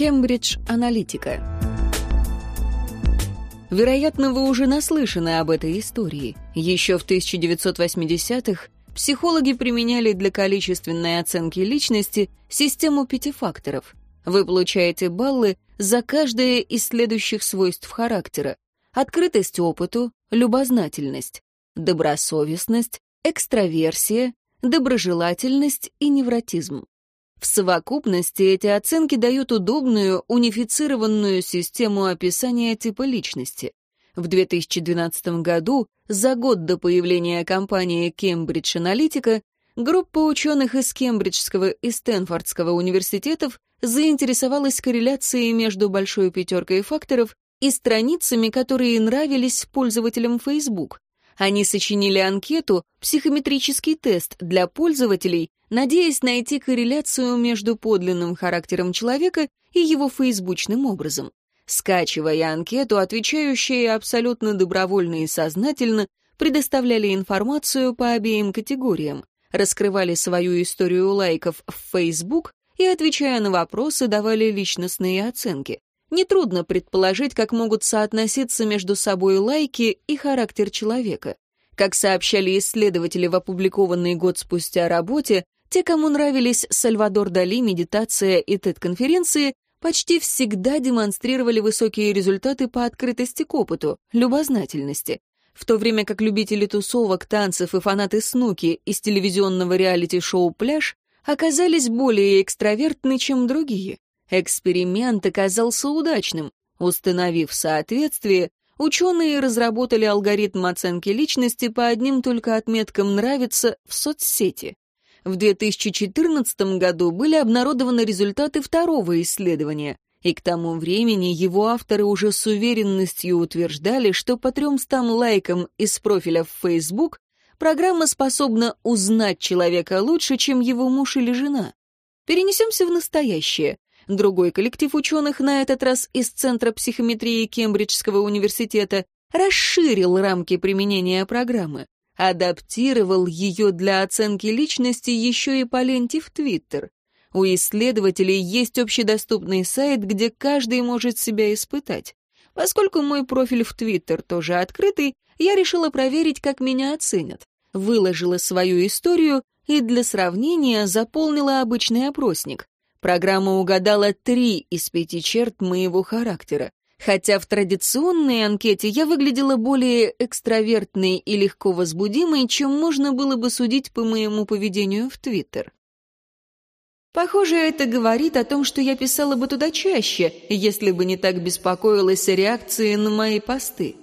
Кембридж Аналитика. Вероятно, вы уже наслышаны об этой истории. Еще в 1980-х психологи применяли для количественной оценки личности систему пяти факторов. Вы получаете баллы за каждое из следующих свойств характера. Открытость опыту, любознательность, добросовестность, экстраверсия, доброжелательность и невротизм. В совокупности эти оценки дают удобную, унифицированную систему описания типа личности. В 2012 году, за год до появления компании Cambridge Analytica, группа ученых из Кембриджского и Стэнфордского университетов заинтересовалась корреляцией между большой пятеркой факторов и страницами, которые нравились пользователям Facebook. Они сочинили анкету, психометрический тест для пользователей, надеясь найти корреляцию между подлинным характером человека и его фейсбучным образом. Скачивая анкету, отвечающие абсолютно добровольно и сознательно предоставляли информацию по обеим категориям, раскрывали свою историю лайков в Facebook и, отвечая на вопросы, давали личностные оценки. Нетрудно предположить, как могут соотноситься между собой лайки и характер человека. Как сообщали исследователи в опубликованной год спустя работе, те, кому нравились Сальвадор Дали, медитация и TED-конференции, почти всегда демонстрировали высокие результаты по открытости к опыту, любознательности, в то время как любители тусовок, танцев и фанаты снуки из телевизионного реалити-шоу «Пляж» оказались более экстравертны, чем другие. Эксперимент оказался удачным. Установив соответствие, ученые разработали алгоритм оценки личности по одним только отметкам «нравится» в соцсети. В 2014 году были обнародованы результаты второго исследования, и к тому времени его авторы уже с уверенностью утверждали, что по 300 лайкам из профиля в Facebook программа способна узнать человека лучше, чем его муж или жена. Перенесемся в настоящее. Другой коллектив ученых, на этот раз из Центра психометрии Кембриджского университета, расширил рамки применения программы, адаптировал ее для оценки личности еще и по ленте в Твиттер. У исследователей есть общедоступный сайт, где каждый может себя испытать. Поскольку мой профиль в Твиттер тоже открытый, я решила проверить, как меня оценят. Выложила свою историю и для сравнения заполнила обычный опросник. Программа угадала три из пяти черт моего характера. Хотя в традиционной анкете я выглядела более экстравертной и легко возбудимой, чем можно было бы судить по моему поведению в Твиттер. Похоже, это говорит о том, что я писала бы туда чаще, если бы не так беспокоилась о реакции на мои посты.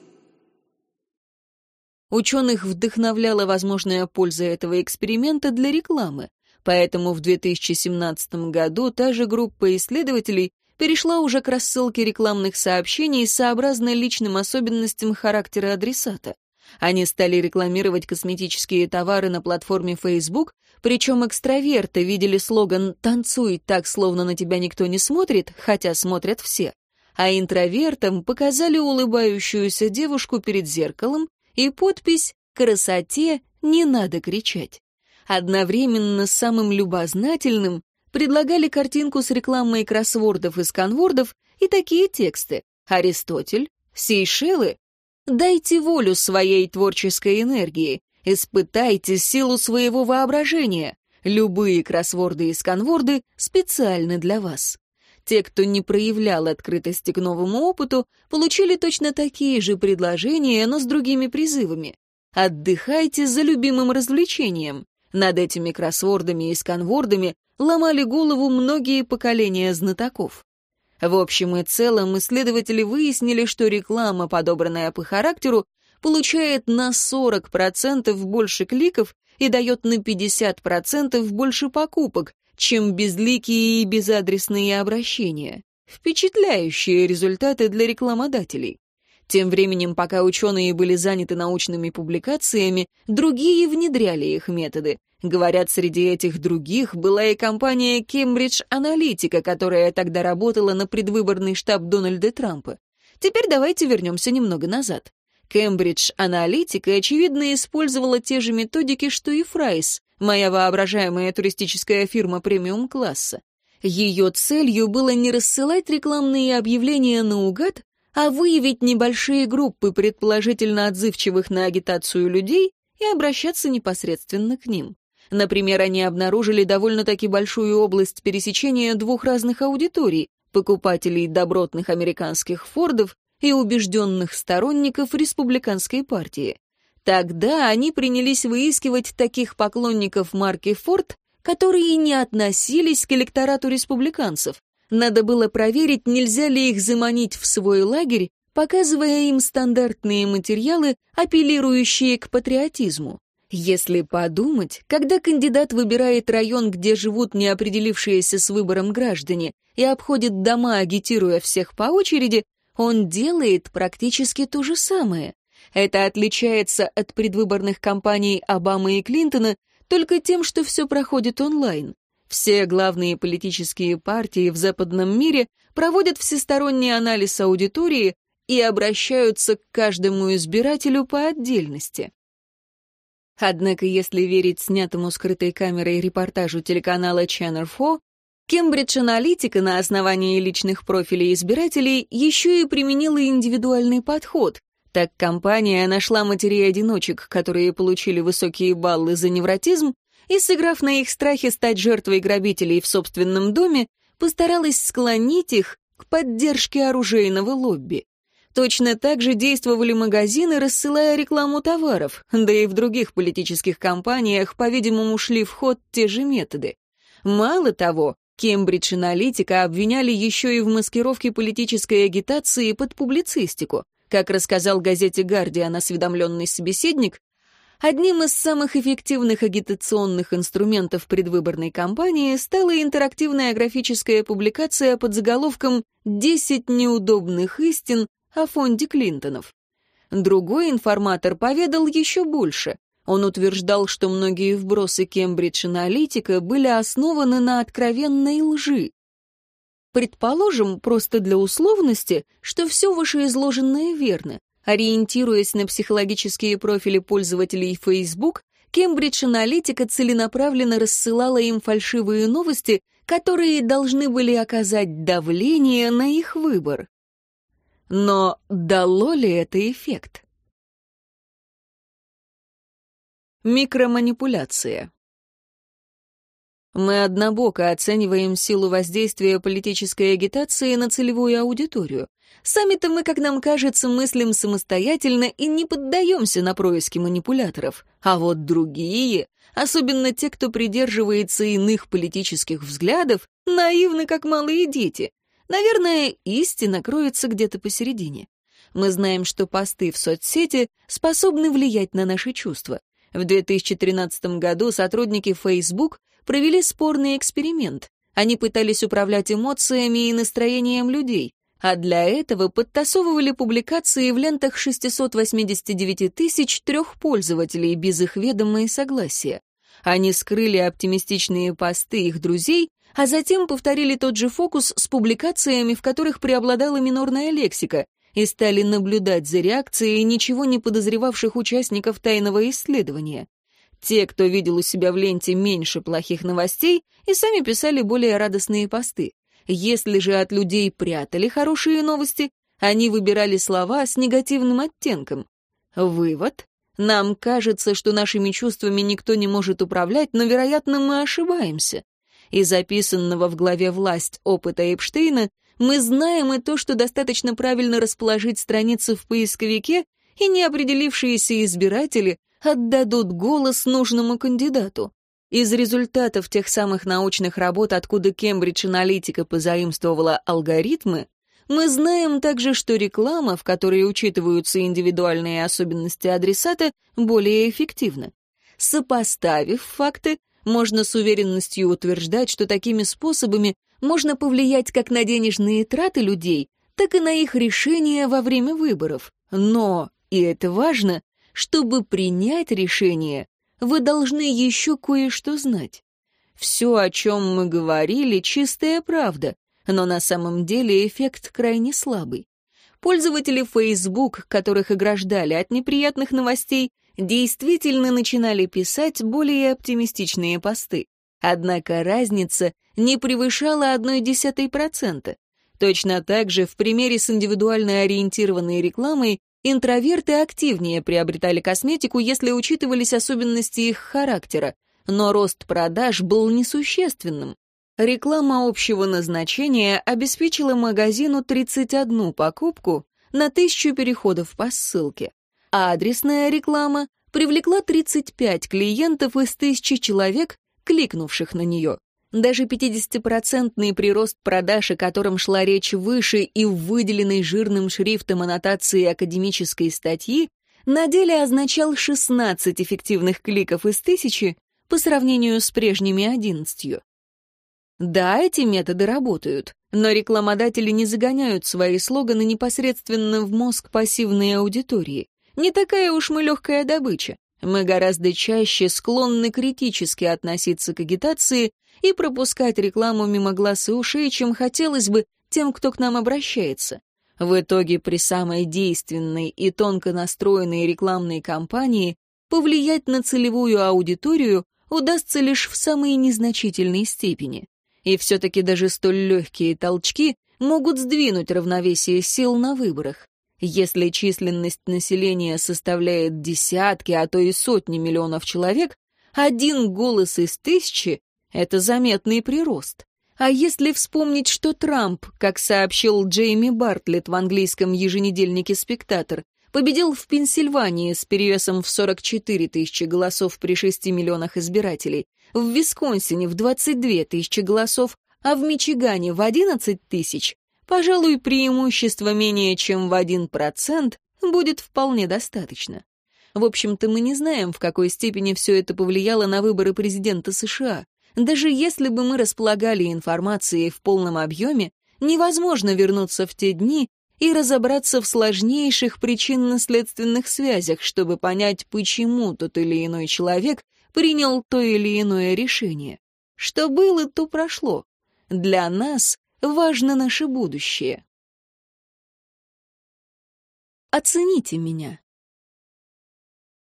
Ученых вдохновляла возможная польза этого эксперимента для рекламы. Поэтому в 2017 году та же группа исследователей перешла уже к рассылке рекламных сообщений сообразно личным особенностям характера адресата. Они стали рекламировать косметические товары на платформе Facebook, причем экстраверты видели слоган «Танцуй так, словно на тебя никто не смотрит», хотя смотрят все. А интровертам показали улыбающуюся девушку перед зеркалом и подпись «Красоте не надо кричать». Одновременно с самым любознательным предлагали картинку с рекламой кроссвордов и сканвордов и такие тексты. Аристотель, Сейшелы. Дайте волю своей творческой энергии, испытайте силу своего воображения. Любые кроссворды и сканворды специальны для вас. Те, кто не проявлял открытости к новому опыту, получили точно такие же предложения, но с другими призывами. Отдыхайте за любимым развлечением. Над этими кроссвордами и сканвордами ломали голову многие поколения знатоков. В общем и целом исследователи выяснили, что реклама, подобранная по характеру, получает на 40% больше кликов и дает на 50% больше покупок, чем безликие и безадресные обращения. Впечатляющие результаты для рекламодателей. Тем временем, пока ученые были заняты научными публикациями, другие внедряли их методы. Говорят, среди этих других была и компания Cambridge Analytica, которая тогда работала на предвыборный штаб Дональда Трампа. Теперь давайте вернемся немного назад. Cambridge Analytica, очевидно, использовала те же методики, что и Фрайс, моя воображаемая туристическая фирма премиум-класса. Ее целью было не рассылать рекламные объявления наугад, а выявить небольшие группы предположительно отзывчивых на агитацию людей и обращаться непосредственно к ним. Например, они обнаружили довольно-таки большую область пересечения двух разных аудиторий — покупателей добротных американских фордов и убежденных сторонников республиканской партии. Тогда они принялись выискивать таких поклонников марки Форд, которые не относились к электорату республиканцев. Надо было проверить, нельзя ли их заманить в свой лагерь, показывая им стандартные материалы, апеллирующие к патриотизму. Если подумать, когда кандидат выбирает район, где живут неопределившиеся с выбором граждане, и обходит дома, агитируя всех по очереди, он делает практически то же самое. Это отличается от предвыборных кампаний Обамы и Клинтона только тем, что все проходит онлайн. Все главные политические партии в западном мире проводят всесторонний анализ аудитории и обращаются к каждому избирателю по отдельности. Однако, если верить снятому скрытой камерой репортажу телеканала Channel 4, Кембридж Аналитика на основании личных профилей избирателей еще и применила индивидуальный подход. Так компания нашла матерей-одиночек, которые получили высокие баллы за невротизм, и, сыграв на их страхе стать жертвой грабителей в собственном доме, постаралась склонить их к поддержке оружейного лобби. Точно так же действовали магазины, рассылая рекламу товаров, да и в других политических кампаниях, по-видимому, шли в ход те же методы. Мало того, Кембридж Аналитика обвиняли еще и в маскировке политической агитации под публицистику. Как рассказал газете «Гардиан» осведомленный собеседник, одним из самых эффективных агитационных инструментов предвыборной кампании стала интерактивная графическая публикация под заголовком «10 неудобных истин о фонде Клинтонов». Другой информатор поведал еще больше. Он утверждал, что многие вбросы Кембридж Аналитика были основаны на откровенной лжи. Предположим, просто для условности, что все вышеизложенное верно. Ориентируясь на психологические профили пользователей Facebook, Кембридж Аналитика целенаправленно рассылала им фальшивые новости, которые должны были оказать давление на их выбор. Но дало ли это эффект? Микроманипуляция. Мы однобоко оцениваем силу воздействия политической агитации на целевую аудиторию. Сами-то мы, как нам кажется, мыслим самостоятельно и не поддаемся на происки манипуляторов. А вот другие, особенно те, кто придерживается иных политических взглядов, наивны, как малые дети. Наверное, истина кроется где-то посередине. Мы знаем, что посты в соцсети способны влиять на наши чувства. В 2013 году сотрудники Facebook провели спорный эксперимент. Они пытались управлять эмоциями и настроением людей, а для этого подтасовывали публикации в лентах 689 тысяч трех пользователей без их ведома и согласия. Они скрыли оптимистичные посты их друзей, а затем повторили тот же фокус с публикациями, в которых преобладала минорная лексика, и стали наблюдать за реакцией ничего не подозревавших участников тайного исследования. Те, кто видел у себя в ленте меньше плохих новостей, и сами писали более радостные посты. Если же от людей прятали хорошие новости, они выбирали слова с негативным оттенком. Вывод. Нам кажется, что нашими чувствами никто не может управлять, но, вероятно, мы ошибаемся. Из записанного в главе «Власть» опыта Эпштейна мы знаем и то, что достаточно правильно расположить страницу в поисковике, и неопределившиеся избиратели отдадут голос нужному кандидату. Из результатов тех самых научных работ, откуда Кембридж Аналитика позаимствовала алгоритмы, мы знаем также, что реклама, в которой учитываются индивидуальные особенности адресата, более эффективна. Сопоставив факты, можно с уверенностью утверждать, что такими способами можно повлиять как на денежные траты людей, так и на их решения во время выборов. Но, и это важно, чтобы принять решение, вы должны еще кое-что знать. Все, о чем мы говорили, чистая правда, но на самом деле эффект крайне слабый. Пользователи Facebook, которых ограждали от неприятных новостей, действительно начинали писать более оптимистичные посты. Однако разница не превышала 0,1%. Точно так же в примере с индивидуально ориентированной рекламой интроверты активнее приобретали косметику, если учитывались особенности их характера, но рост продаж был несущественным. Реклама общего назначения обеспечила магазину 31 покупку на тысячу переходов по ссылке, адресная реклама привлекла 35 клиентов из тысячи человек, кликнувших на нее. Даже 50-процентный прирост продаж, о котором шла речь выше и в выделенной жирным шрифтом аннотации академической статьи, на деле означал 16 эффективных кликов из тысячи по сравнению с прежними 11. Да, эти методы работают, но рекламодатели не загоняют свои слоганы непосредственно в мозг пассивной аудитории. Не такая уж мы легкая добыча. Мы гораздо чаще склонны критически относиться к агитации и пропускать рекламу мимо глаз и ушей, чем хотелось бы тем, кто к нам обращается. В итоге при самой действенной и тонко настроенной рекламной кампании повлиять на целевую аудиторию удастся лишь в самой незначительной степени. И все-таки даже столь легкие толчки могут сдвинуть равновесие сил на выборах. Если численность населения составляет десятки, а то и сотни миллионов человек, один голос из тысячи — это заметный прирост. А если вспомнить, что Трамп, как сообщил Джейми Бартлетт в английском еженедельнике «Спектатор», победил в Пенсильвании с перевесом в 44 тысячи голосов при 6 миллионах избирателей, в Висконсине в 22 тысячи голосов, а в Мичигане в 11 тысяч, пожалуй, преимущество менее чем в 1% будет вполне достаточно. В общем-то, мы не знаем, в какой степени все это повлияло на выборы президента США. Даже если бы мы располагали информацией в полном объеме, невозможно вернуться в те дни и разобраться в сложнейших причинно-следственных связях, чтобы понять, почему тот или иной человек принял то или иное решение. Что было, то прошло. Для нас важно наше будущее. Оцените меня.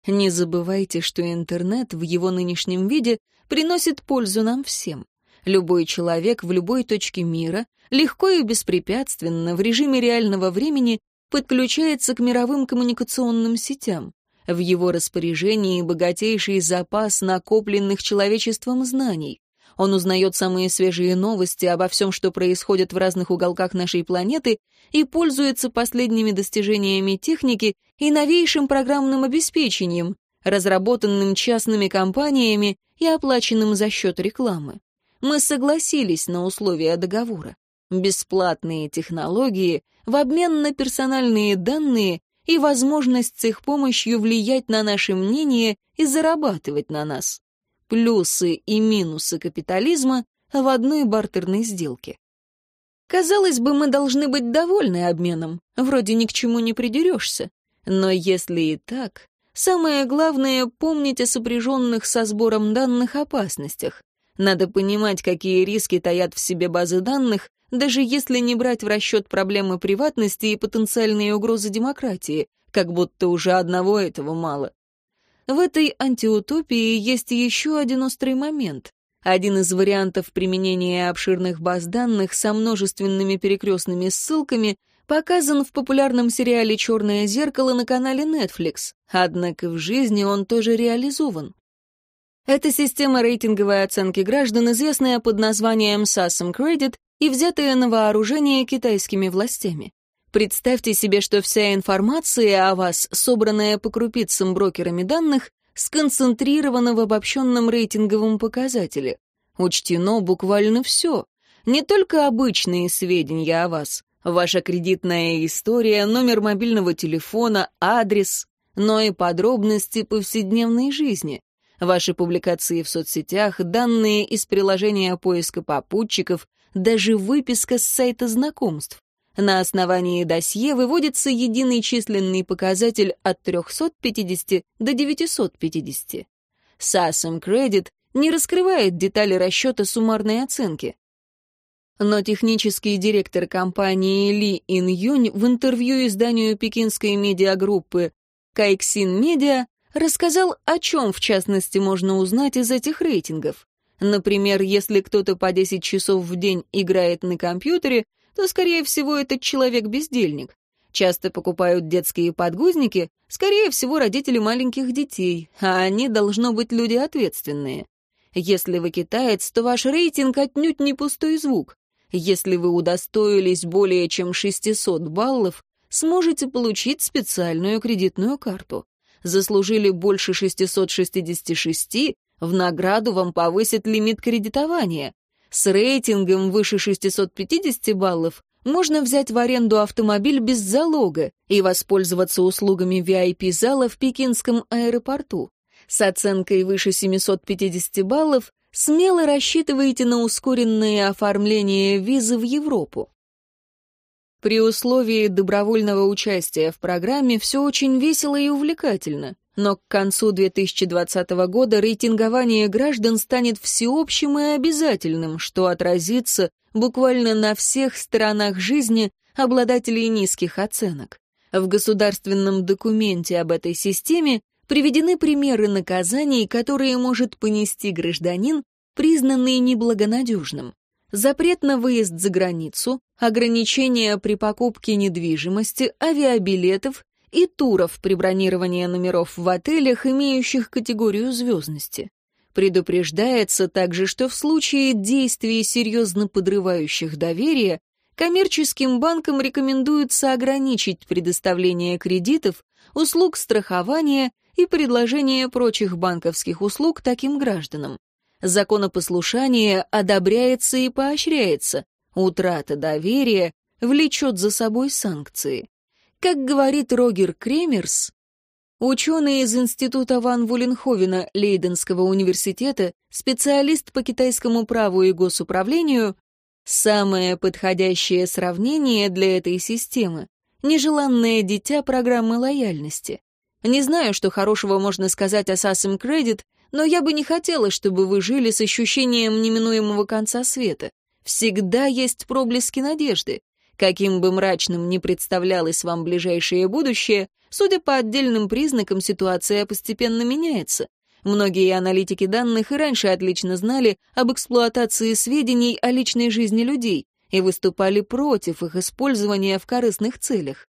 Не забывайте, что интернет в его нынешнем виде приносит пользу нам всем. Любой человек в любой точке мира легко и беспрепятственно в режиме реального времени подключается к мировым коммуникационным сетям. В его распоряжении богатейший запас накопленных человечеством знаний. Он узнает самые свежие новости обо всем, что происходит в разных уголках нашей планеты, и пользуется последними достижениями техники и новейшим программным обеспечением, разработанным частными компаниями и оплаченным за счет рекламы. Мы согласились на условия договора. Бесплатные технологии в обмен на персональные данные и возможность с их помощью влиять на наше мнение и зарабатывать на нас. Плюсы и минусы капитализма в одной бартерной сделке. Казалось бы, мы должны быть довольны обменом, вроде ни к чему не придерешься. Но если и так, самое главное — помнить о сопряженных со сбором данных опасностях. Надо понимать, какие риски таят в себе базы данных, даже если не брать в расчет проблемы приватности и потенциальные угрозы демократии, как будто уже одного этого мало. В этой антиутопии есть еще один острый момент. Один из вариантов применения обширных баз данных со множественными перекрестными ссылками показан в популярном сериале «Черное зеркало» на канале Netflix, однако в жизни он тоже реализован. Это система рейтинговой оценки граждан, известная под названием SASM Credit и взятая на вооружение китайскими властями. Представьте себе, что вся информация о вас, собранная по крупицам брокерами данных, сконцентрирована в обобщенном рейтинговом показателе. Учтено буквально все. Не только обычные сведения о вас, ваша кредитная история, номер мобильного телефона, адрес, но и подробности повседневной жизни. Ваши публикации в соцсетях, данные из приложения поиска попутчиков, даже выписка с сайта знакомств. На основании досье выводится единый численный показатель от 350 до 950. SASM Credit не раскрывает детали расчета суммарной оценки. Но технический директор компании Ли Ин Юнь в интервью изданию пекинской медиагруппы Кайксин Медиа рассказал, о чем, в частности, можно узнать из этих рейтингов. Например, если кто-то по 10 часов в день играет на компьютере, то, скорее всего, этот человек бездельник. Часто покупают детские подгузники, скорее всего, родители маленьких детей, а они, должно быть, люди ответственные. Если вы китаец, то ваш рейтинг отнюдь не пустой звук. Если вы удостоились более чем 600 баллов, сможете получить специальную кредитную карту. Заслужили больше 666, в награду вам повысят лимит кредитования. С рейтингом выше 650 баллов можно взять в аренду автомобиль без залога и воспользоваться услугами VIP-зала в пекинском аэропорту. С оценкой выше 750 баллов смело рассчитывайте на ускоренное оформление визы в Европу. При условии добровольного участия в программе все очень весело и увлекательно, но к концу 2020 года рейтингование граждан станет всеобщим и обязательным, что отразится буквально на всех сторонах жизни обладателей низких оценок. В государственном документе об этой системе приведены примеры наказаний, которые может понести гражданин, признанный неблагонадежным запрет на выезд за границу, ограничения при покупке недвижимости, авиабилетов и туров при бронировании номеров в отелях, имеющих категорию звездности. Предупреждается также, что в случае действий, серьезно подрывающих доверие, коммерческим банкам рекомендуется ограничить предоставление кредитов, услуг страхования и предложение прочих банковских услуг таким гражданам. Законопослушание одобряется и поощряется. Утрата доверия влечет за собой санкции. Как говорит Рогер Кремерс, ученый из Института Ван Вуленховена Лейденского университета, специалист по китайскому праву и госуправлению, самое подходящее сравнение для этой системы — нежеланное дитя программы лояльности. Не знаю, что хорошего можно сказать о Сасем Кредит, но я бы не хотела, чтобы вы жили с ощущением неминуемого конца света. Всегда есть проблески надежды. Каким бы мрачным ни представлялось вам ближайшее будущее, судя по отдельным признакам, ситуация постепенно меняется. Многие аналитики данных и раньше отлично знали об эксплуатации сведений о личной жизни людей и выступали против их использования в корыстных целях.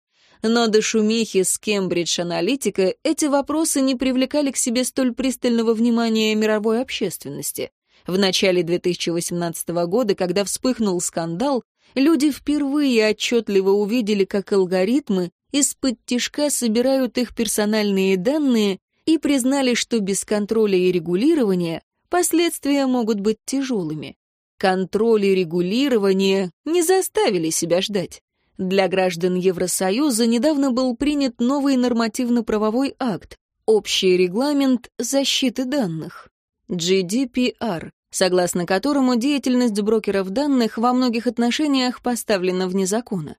Но до шумихи с Кембридж Аналитика эти вопросы не привлекали к себе столь пристального внимания мировой общественности. В начале 2018 года, когда вспыхнул скандал, люди впервые отчетливо увидели, как алгоритмы из-под тишка собирают их персональные данные и признали, что без контроля и регулирования последствия могут быть тяжелыми. Контроль и регулирование не заставили себя ждать. Для граждан Евросоюза недавно был принят новый нормативно-правовой акт — Общий регламент защиты данных, GDPR, согласно которому деятельность брокеров данных во многих отношениях поставлена вне закона.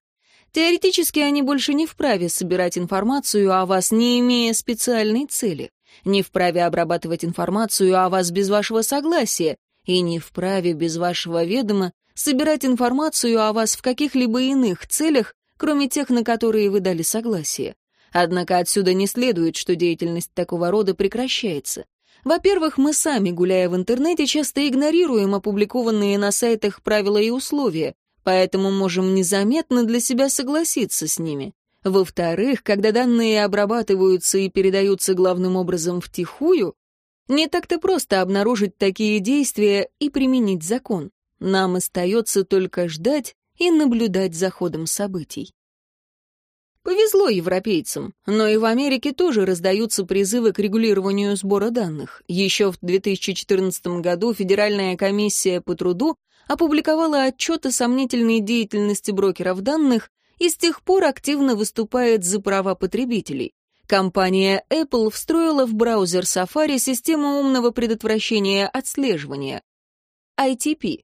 Теоретически они больше не вправе собирать информацию о вас, не имея специальной цели, не вправе обрабатывать информацию о вас без вашего согласия и не вправе без вашего ведома собирать информацию о вас в каких-либо иных целях, кроме тех, на которые вы дали согласие. Однако отсюда не следует, что деятельность такого рода прекращается. Во-первых, мы сами, гуляя в интернете, часто игнорируем опубликованные на сайтах правила и условия, поэтому можем незаметно для себя согласиться с ними. Во-вторых, когда данные обрабатываются и передаются главным образом втихую, не так-то просто обнаружить такие действия и применить закон. Нам остается только ждать и наблюдать за ходом событий. Повезло европейцам, но и в Америке тоже раздаются призывы к регулированию сбора данных. Еще в 2014 году Федеральная комиссия по труду опубликовала отчет о сомнительной деятельности брокеров данных и с тех пор активно выступает за права потребителей. Компания Apple встроила в браузер Safari систему умного предотвращения отслеживания ITP.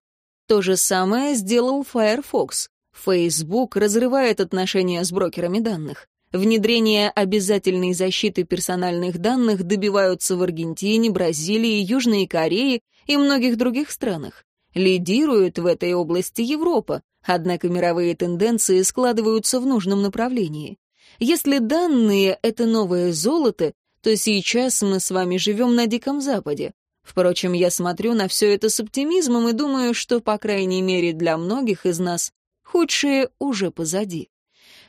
То же самое сделал Firefox. Facebook разрывает отношения с брокерами данных. Внедрение обязательной защиты персональных данных добиваются в Аргентине, Бразилии, Южной Корее и многих других странах. Лидирует в этой области Европа, однако мировые тенденции складываются в нужном направлении. Если данные — это новое золото, то сейчас мы с вами живем на Диком Западе. Впрочем, я смотрю на все это с оптимизмом и думаю, что, по крайней мере, для многих из нас худшее уже позади.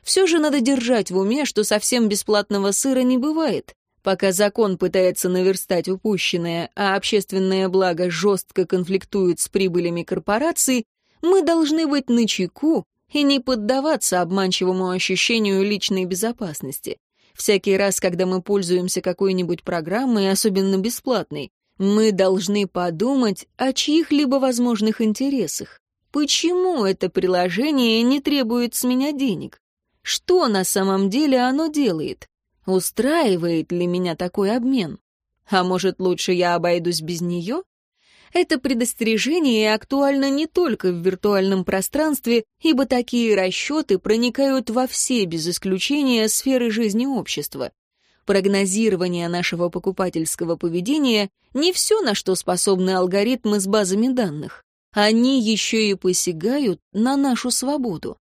Все же надо держать в уме, что совсем бесплатного сыра не бывает. Пока закон пытается наверстать упущенное, а общественное благо жестко конфликтует с прибылями корпораций, мы должны быть начеку и не поддаваться обманчивому ощущению личной безопасности. Всякий раз, когда мы пользуемся какой-нибудь программой, особенно бесплатной, мы должны подумать о чьих-либо возможных интересах. Почему это приложение не требует с меня денег? Что на самом деле оно делает? Устраивает ли меня такой обмен? А может, лучше я обойдусь без нее? Это предостережение актуально не только в виртуальном пространстве, ибо такие расчеты проникают во все, без исключения, сферы жизни общества. Прогнозирование нашего покупательского поведения — не все, на что способны алгоритмы с базами данных. Они еще и посягают на нашу свободу.